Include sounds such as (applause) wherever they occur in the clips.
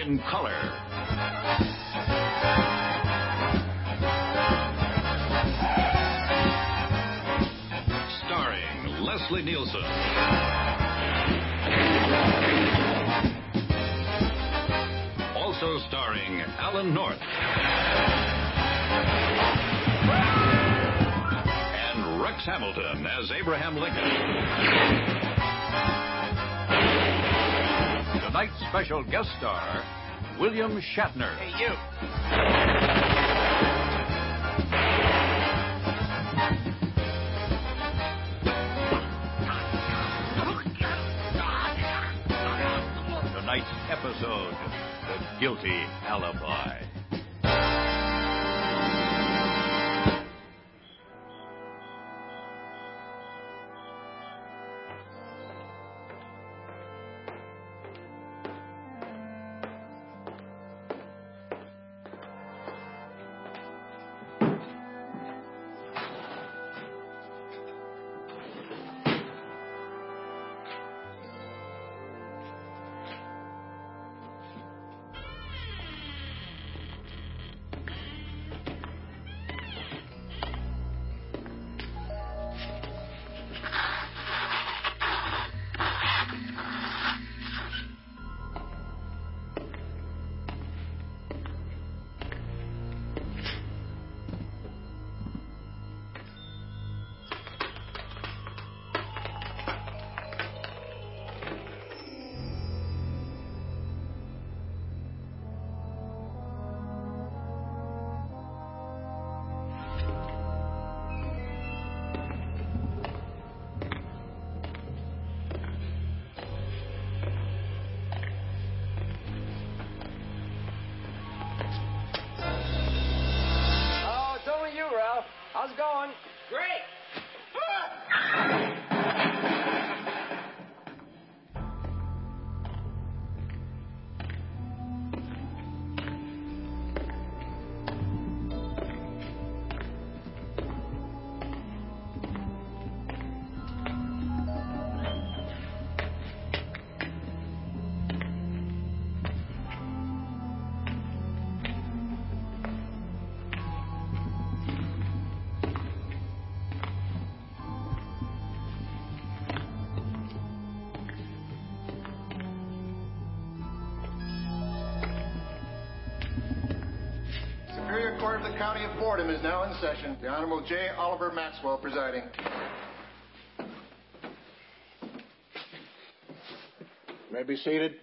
in color. Starring Leslie Nielsen. Also starring Alan North. And Rex Hamilton as Abraham Lincoln. Tonight's special guest star, William Shatner. Hey, you. Tonight's episode, The Guilty Alibi. County of Fordham is now in session. The Honorable J. Oliver Maxwell presiding. May be seated.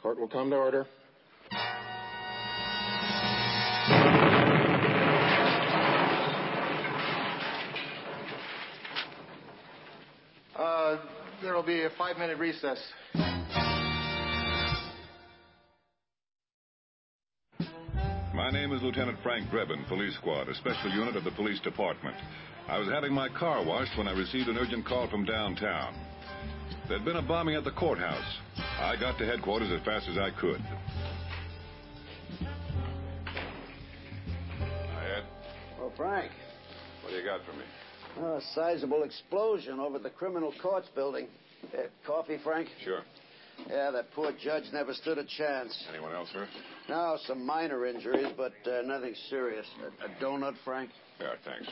Court will come to order. Uh, there will be a five-minute recess. My name is Lieutenant Frank Drebin, Police Squad, a special unit of the police department. I was having my car washed when I received an urgent call from downtown. There'd been a bombing at the courthouse. I got to headquarters as fast as I could. Hi, Ed. Well, Frank, What do you got for me? well, a sizable explosion over the criminal courts building. Uh, coffee, Frank? Sure. Yeah, that poor judge never stood a chance. Anyone else hurt? No, some minor injuries, but uh, nothing serious. A, a donut, Frank? Yeah, thanks.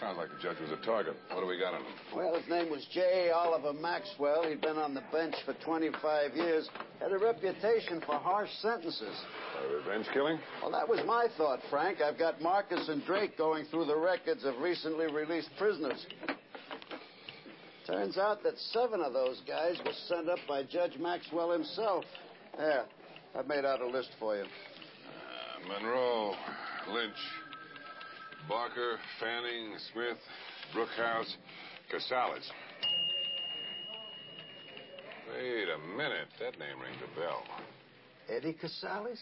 Sounds like the judge was a target. What do we got on him? Well, his name was J. Oliver Maxwell. He'd been on the bench for 25 years. Had a reputation for harsh sentences. A revenge killing? Well, that was my thought, Frank. I've got Marcus and Drake going through the records of recently released prisoners. Turns out that seven of those guys were sent up by Judge Maxwell himself. There, I've made out a list for you. Uh, Monroe, Lynch, Barker, Fanning, Smith, Brookhouse, Casales. Wait a minute. That name rings a bell. Eddie Casales?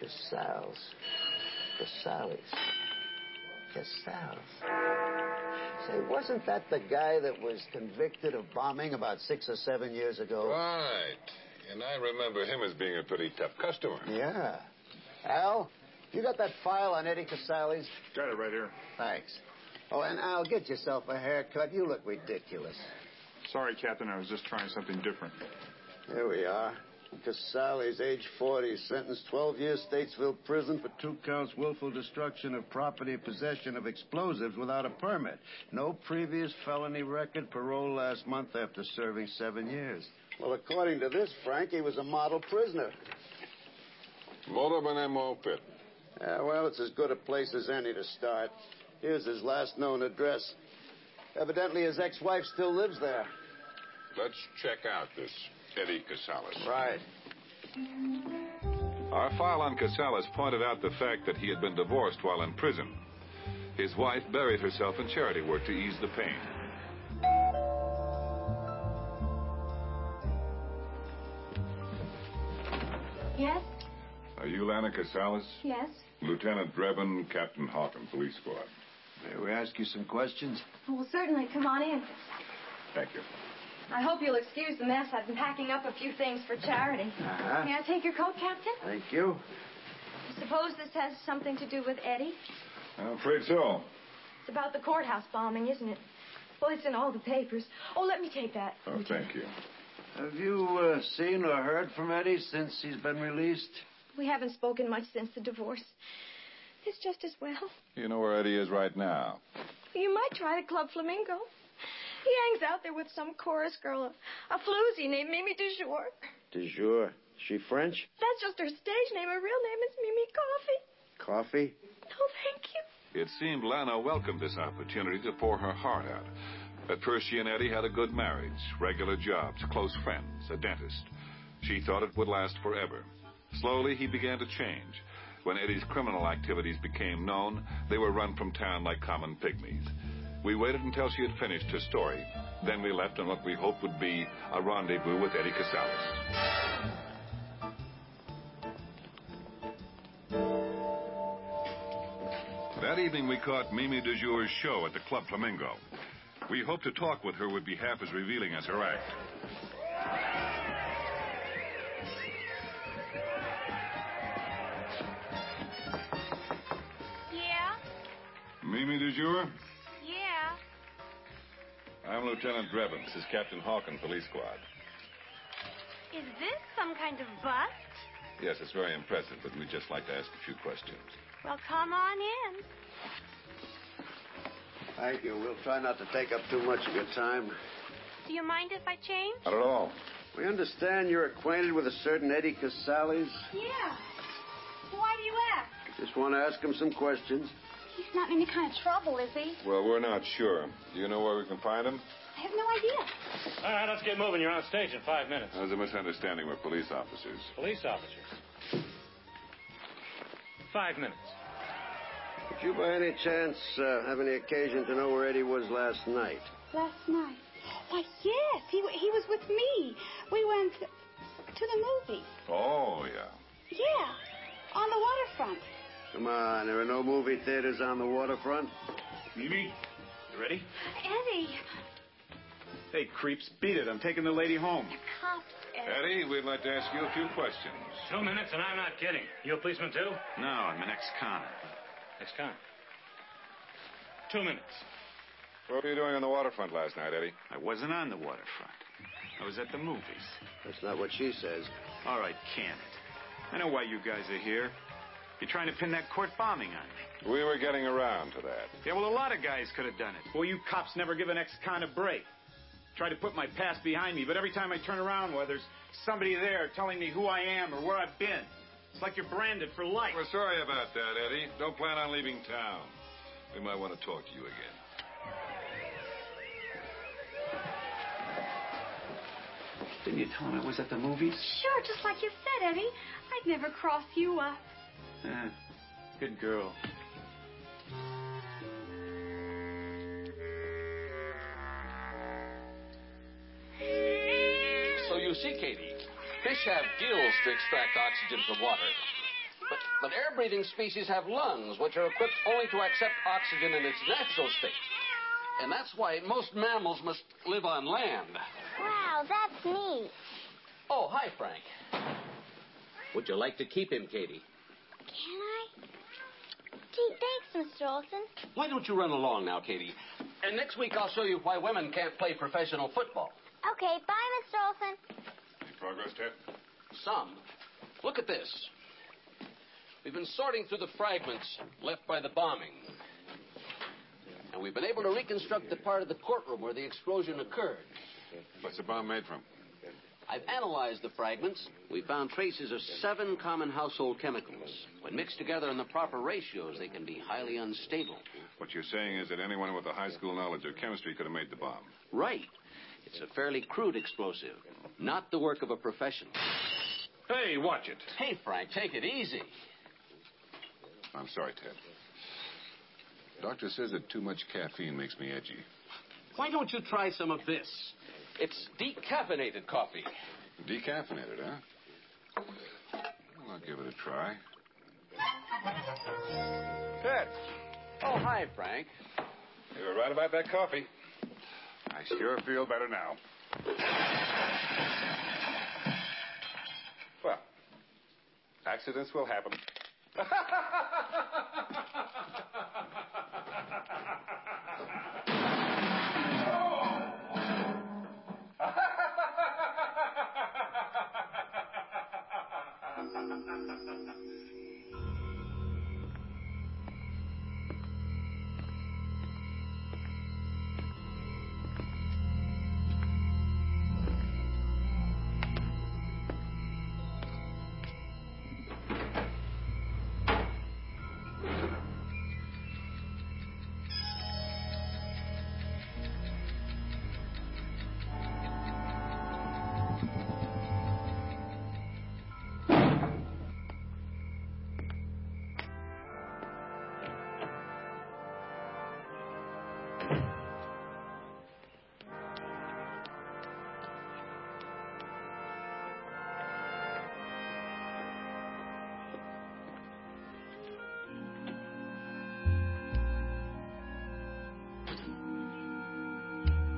Casales. Casales. Casales. Say, wasn't that the guy that was convicted of bombing about six or seven years ago? Right. And I remember him as being a pretty tough customer. Yeah. Al, you got that file on Eddie Casales? Got it right here. Thanks. Oh, and Al, get yourself a haircut. You look ridiculous. Sorry, Captain. I was just trying something different. Here we are. Casales, age 40, sentenced 12 years Stateville prison for two counts willful destruction of property, possession of explosives without a permit. No previous felony record, parole last month after serving seven years. Well, according to this, Frank, he was a model prisoner. Molto bene, moped. Yeah, well, it's as good a place as any to start. Here's his last known address. Evidently, his ex-wife still lives there. Let's check out this Eddie Casales. Right. Our file on Casales pointed out the fact that he had been divorced while in prison. His wife buried herself in charity work to ease the pain. Yes? Are you Lana Casales? Yes. Lieutenant Drebin, Captain Hocken, Police Squad. May we ask you some questions? Oh, well, certainly. Come on in. Thank you. I hope you'll excuse the mess. I've been packing up a few things for charity. Uh-huh. May I take your coat, Captain? Thank you. Suppose this has something to do with Eddie? I'm afraid so. It's about the courthouse bombing, isn't it? Well, it's in all the papers. Oh, let me take that. Oh, thank you. Have you uh, seen or heard from Eddie since he's been released? We haven't spoken much since the divorce. It's just as well. You know where Eddie is right now. You might try the Club Flamingo. He hangs out there with some chorus girl, a, a floozy named Mimi Dujour. De jour. She French? That's just her stage name. Her real name is Mimi Coffee. Coffee? No, thank you. It seemed Lana welcomed this opportunity to pour her heart out. At first, she and Eddie had a good marriage, regular jobs, close friends, a dentist. She thought it would last forever. Slowly, he began to change. When Eddie's criminal activities became known, they were run from town like common pygmies. We waited until she had finished her story. Then we left on what we hoped would be a rendezvous with Eddie Casales. That evening, we caught Mimi DeJour's show at the Club Flamingo. We hoped to talk with her would be half as revealing as her act. Yeah? Mimi DeJour? Yeah. I'm Lieutenant Drebin. This is Captain Hocken, Police Squad. Is this some kind of bust? Yes, it's very impressive, but we'd just like to ask a few questions. Well, come on in. Thank you. We'll try not to take up too much of your time. Do you mind if I change? Not at all. We understand you're acquainted with a certain Eddie Casales. Yeah. Why do you ask? Just want to ask him some questions. He's not in any kind of trouble, is he? Well, we're not sure. Do you know where we can find him? I have no idea. All right, let's get moving. You're on stage in five minutes. There's a misunderstanding. We're police officers. Police officers. Five minutes. Did you by any chance uh, have any occasion to know where Eddie was last night? Last night. Why, yes. He, he was with me. We went to the movies. Oh, yeah. Yeah. On the waterfront. Come on, there are no movie theaters on the waterfront. Mimi, you ready? Eddie. Hey, creeps, beat it. I'm taking the lady home. Cops, Eddie, we'd like to ask you a few questions. Two minutes, and I'm not kidding. You a policeman, too? No, I'm an ex-con. Ex-con. Two minutes. What were you doing on the waterfront last night, Eddie? I wasn't on the waterfront. I was at the movies. That's not what she says. All right, can it. I know why you guys are here. You're trying to pin that court bombing on me. We were getting around to that. Yeah, well, a lot of guys could have done it. Well, you cops never give an ex-con a break. Try to put my past behind me, but every time I turn around, well, there's somebody there telling me who I am or where I've been. It's like you're branded for life. We're sorry about that, Eddie. Don't plan on leaving town. We might want to talk to you again. Didn't you tell him I was at the movies? Sure, just like you said, Eddie. I'd never cross you up. Eh, good girl. So you see, Katie, fish have gills to extract oxygen from water. But, but air-breathing species have lungs, which are equipped only to accept oxygen in its natural state. And that's why most mammals must live on land. Wow, that's neat. Oh, hi, Frank. Would you like to keep him, Katie? Can I? Gee, thanks, Mr. Olson. Why don't you run along now, Katie? And next week I'll show you why women can't play professional football. Okay, bye, Mr. Olson. Any progress, Ted? Some. Look at this. We've been sorting through the fragments left by the bombing. And we've been able to reconstruct the part of the courtroom where the explosion occurred. What's the bomb made from? I've analyzed the fragments. We found traces of seven common household chemicals. When mixed together in the proper ratios, they can be highly unstable. What you're saying is that anyone with a high school knowledge of chemistry could have made the bomb. Right. It's a fairly crude explosive, not the work of a professional. Hey, watch it. Hey, Frank, take it easy. I'm sorry, Ted. Doctor says that too much caffeine makes me edgy. Why don't you try some of this? It's decaffeinated coffee. Decaffeinated, huh? Well, I'll give it a try. Oh, hi, Frank. You were right about that coffee. I sure feel better now. Well, accidents will happen. (laughs)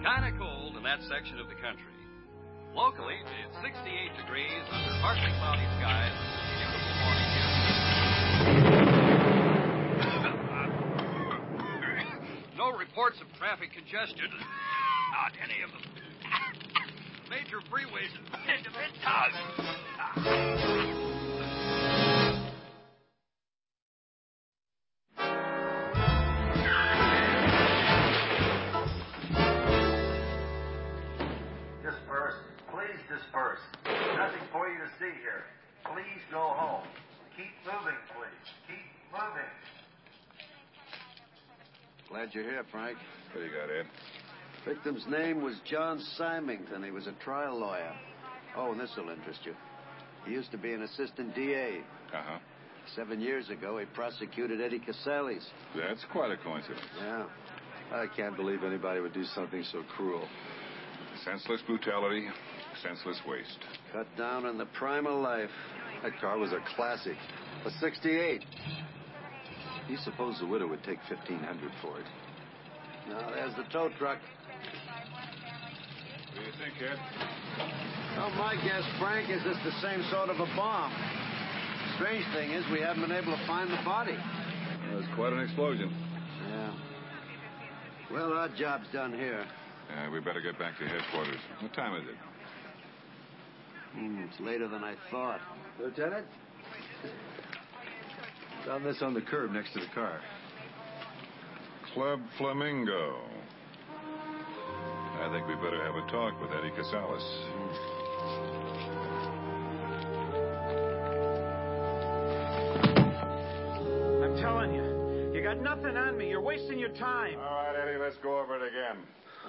Kind of cold in that section of the country. Locally, it's 68 degrees under partly cloudy skies. Beautiful morning here. No reports of traffic congestion. Not any of them. Major freeways into Disperse. Ah. Glad you're here, Frank. What do you got, Ed? Victim's name was John Symington. He was a trial lawyer. Oh, and this will interest you. He used to be an assistant DA. Uh-huh. Seven years ago, he prosecuted Eddie Casales. That's quite a coincidence. Yeah. I can't believe anybody would do something so cruel. Senseless brutality, senseless waste. Cut down on the prime of life. That car was a classic. A 68. Do you suppose the widow would take 1500 for it? Now, there's the tow truck. What do you think, Ed? Well, my guess, Frank, is it's the same sort of a bomb. Strange thing is, we haven't been able to find the body. That was quite an explosion. Yeah. Well, our job's done here. Uh, we better get back to headquarters. What time is it? Hmm, it's later than I thought. Lieutenant? Found this on the curb next to the car. Club Flamingo. I think we better have a talk with Eddie Casales. I'm telling you, you got nothing on me. You're wasting your time. All right, Eddie, let's go over it again.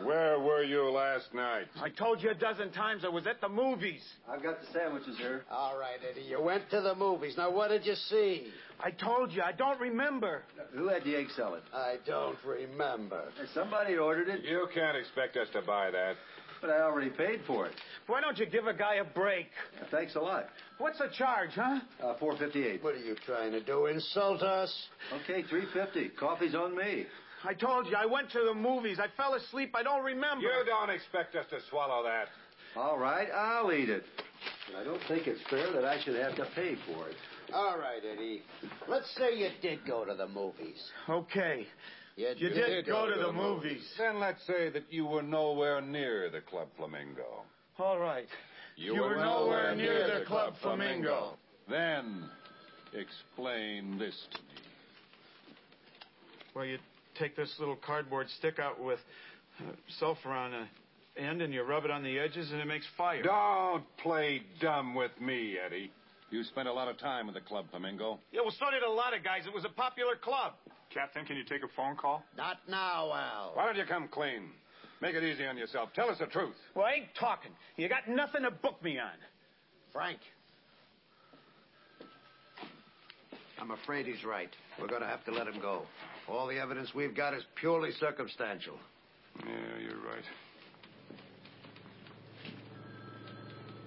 Where were you last night? I told you a dozen times I was at the movies. I've got the sandwiches here. All right, Eddie, you went to the movies. Now, what did you see? I told you, I don't remember. Who had the egg salad? I don't remember. Somebody ordered it, You can't expect us to buy that. but I already paid for it. Why don't you give a guy a break? Thanks a lot. What's the charge, huh? Uh, 458. What are you trying to do? Insult us? Okay, 350. Coffee's on me. I told you, I went to the movies. I fell asleep. I don't remember. You don't expect us to swallow that. All right, I'll eat it. But I don't think it's fair that I should have to pay for it. All right, Eddie. Let's say you did go to the movies. Okay. You, You did go to the movies. Then let's say that you were nowhere near the Club Flamingo. All right. You, You were nowhere near the Club Flamingo. Then explain this to me. Well, you take this little cardboard stick out with uh, sulfur on the end, and you rub it on the edges, and it makes fire. Don't play dumb with me, Eddie. You spent a lot of time at the Club Flamingo. Yeah, well, so did a lot of guys. It was a popular club. Captain, can you take a phone call? Not now, Al. Why don't you come clean? Make it easy on yourself. Tell us the truth. Well, I ain't talking. You got nothing to book me on. Frank. I'm afraid he's right. We're going to have to let him go. All the evidence we've got is purely circumstantial. Yeah, you're right.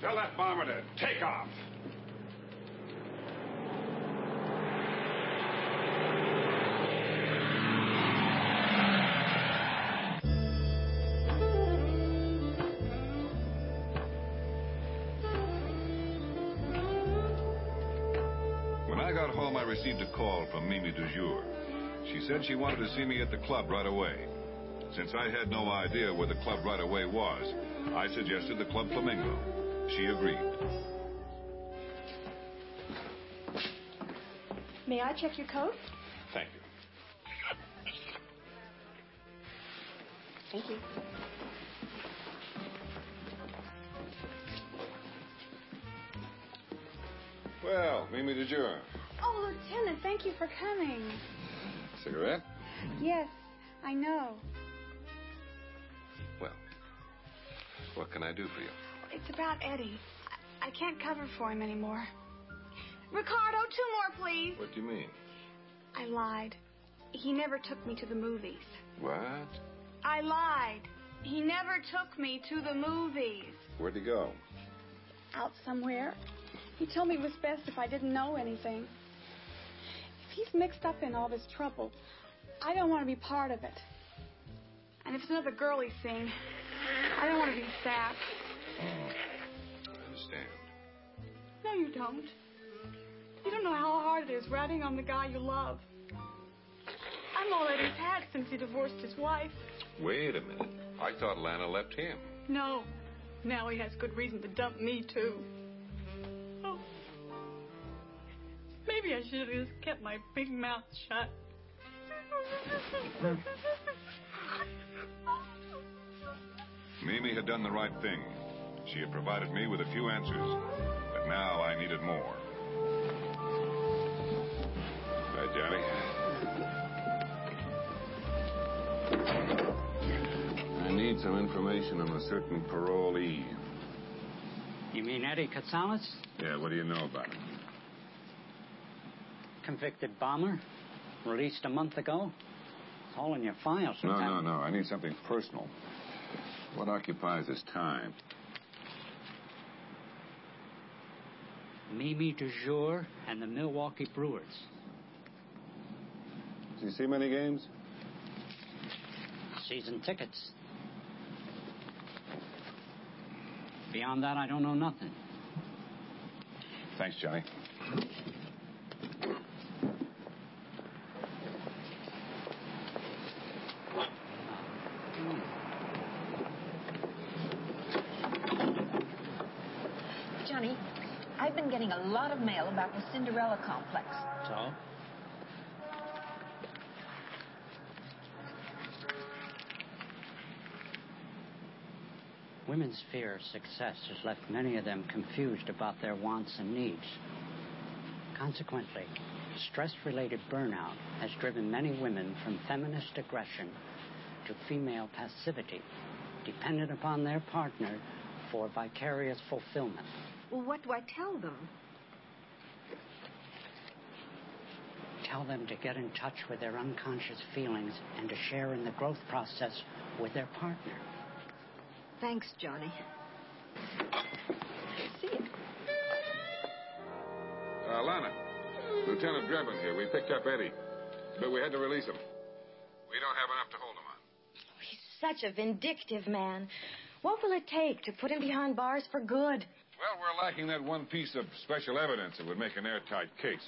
Tell that bomber to take off. Call from Mimi Dujour. She said she wanted to see me at the club right away. Since I had no idea where the club right away was, I suggested the Club Flamingo. She agreed. May I check your coat? Thank you. Thank you. Well, Mimi Dujour. Oh, Lieutenant, thank you for coming. Cigarette? Yes, I know. Well, what can I do for you? It's about Eddie. I, I can't cover for him anymore. Ricardo, two more, please. What do you mean? I lied. He never took me to the movies. What? I lied. He never took me to the movies. Where'd he go? Out somewhere. He told me it was best if I didn't know anything. He's mixed up in all this trouble, I don't want to be part of it. And if it's another girl he's seeing, I don't want to be sapped. Oh, I understand. No, you don't. You don't know how hard it is ratting on the guy you love. I'm all that he's had since he divorced his wife. Wait a minute. I thought Lana left him. No. Now he has good reason to dump me, too. Maybe I should have just kept my big mouth shut. Mimi had done the right thing. She had provided me with a few answers, but now I needed more. Hi, Johnny? I need some information on a certain parolee. You mean Eddie Casales? Yeah, what do you know about him? Convicted bomber? Released a month ago? It's all in your files. No, no, no. I need something personal. What occupies his time? Mimi DeJour and the Milwaukee Brewers. Does he see many games? Season tickets. Beyond that, I don't know nothing. Thanks. Johnny, I've been getting a lot of mail about the Cinderella complex. So? Women's fear of success has left many of them confused about their wants and needs. Consequently, stress related burnout has driven many women from feminist aggression to female passivity, dependent upon their partner for vicarious fulfillment. Well, what do I tell them? Tell them to get in touch with their unconscious feelings and to share in the growth process with their partner. Thanks, Johnny. See you. Uh, Lana, Lieutenant Drebin here. We picked up Eddie, but we had to release him. We don't have enough to hold him on. He's such a vindictive man. What will it take to put him behind bars for good? Well, we're lacking that one piece of special evidence that would make an airtight case.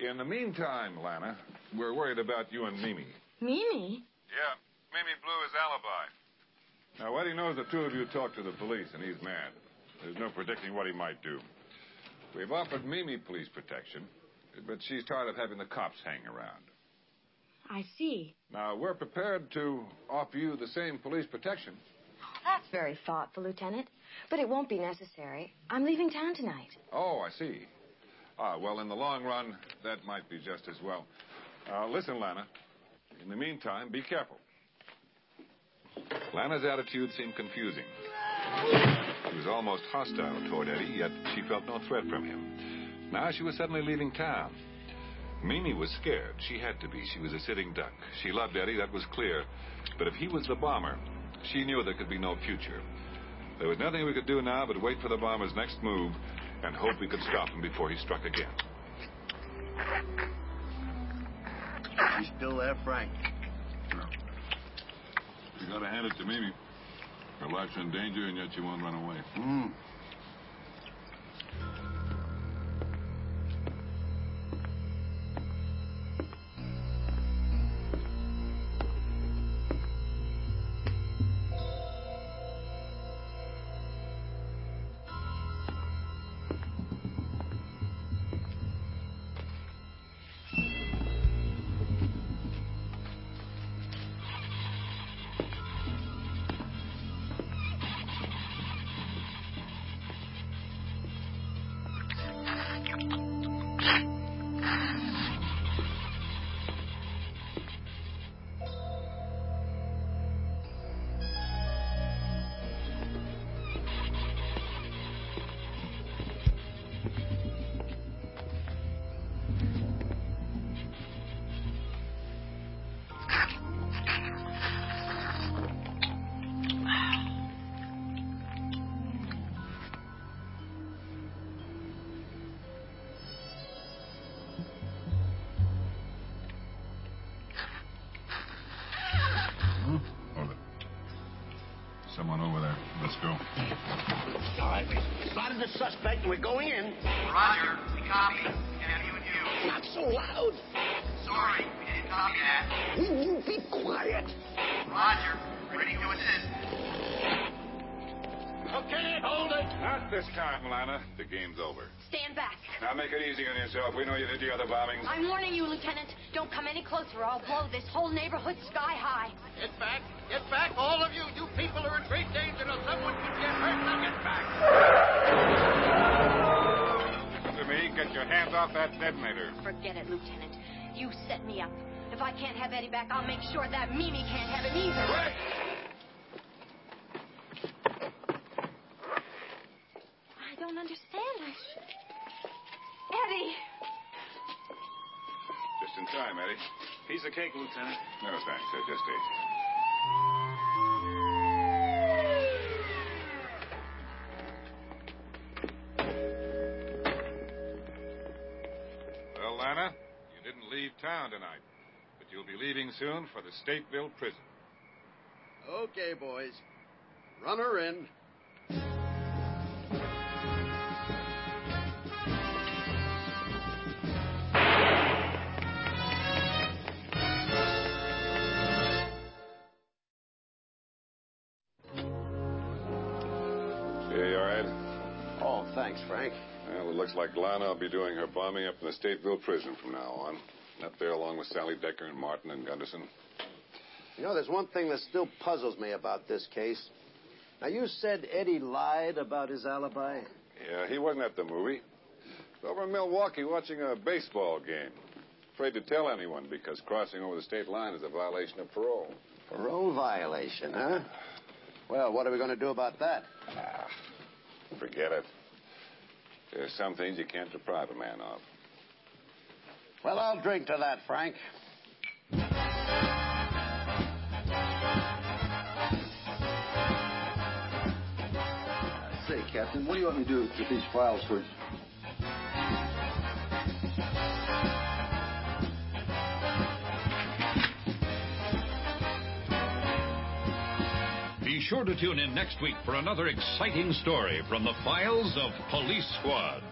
In the meantime, Lana, we're worried about you and Mimi. Mimi? Yeah, Mimi blew his alibi. Now, Eddie knows the two of you talked to the police, and he's mad. There's no predicting what he might do. We've offered Mimi police protection, but she's tired of having the cops hang around. I see. Now, we're prepared to offer you the same police protection. That's very thoughtful, Lieutenant. But it won't be necessary. I'm leaving town tonight. Oh, I see. Ah, well, in the long run, that might be just as well. Uh, listen, Lana. In the meantime, be careful. Lana's attitude seemed confusing. She was almost hostile toward Eddie, yet she felt no threat from him. Now she was suddenly leaving town. Mimi was scared. She had to be. She was a sitting duck. She loved Eddie, that was clear. But if he was the bomber, she knew there could be no future. There was nothing we could do now but wait for the bomber's next move and hope we could stop him before he struck again. You still there, Frank? No. You gotta hand it to Mimi. Her life's in danger, and yet she won't run away. Hmm. The suspect. We're going in. Roger. We copy. Have you and you. Not so loud. Sorry, we didn't copy that. Will you be quiet? Roger. Ready to assist. Okay, hold it. Not this time, Lana. The game's over. Stand back. Now make it easy on yourself. We know you did the other bombings. I'm warning you, Lieutenant. Don't come any closer or I'll blow this whole neighborhood sky high. Get back. Get back, all of you. You people are in great danger or someone could get hurt. Now get back. Listen to me. Get your hands off that detonator. Forget it, Lieutenant. You set me up. If I can't have Eddie back, I'll make sure that Mimi can't have him either. I don't understand. I should... Eddie! Just in time, Eddie. Piece of cake, Lieutenant. No, thanks. I just ate. Well, Lana, you didn't leave town tonight, but you'll be leaving soon for the Stateville prison. Okay, boys. Run her in. Frank. Well, it looks like Lana will be doing her bombing up in the Stateville prison from now on. Up there along with Sally Decker and Martin and Gunderson. You know, there's one thing that still puzzles me about this case. Now, you said Eddie lied about his alibi? Yeah, he wasn't at the movie. He was over in Milwaukee watching a baseball game. Afraid to tell anyone because crossing over the state line is a violation of parole. Parole violation, huh? Well, what are we going to do about that? Ah, forget it. There's some things you can't deprive a man of. Well, I'll drink to that, Frank. Say, Captain, what do you want me to do with these files for sure to tune in next week for another exciting story from the files of Police Squad.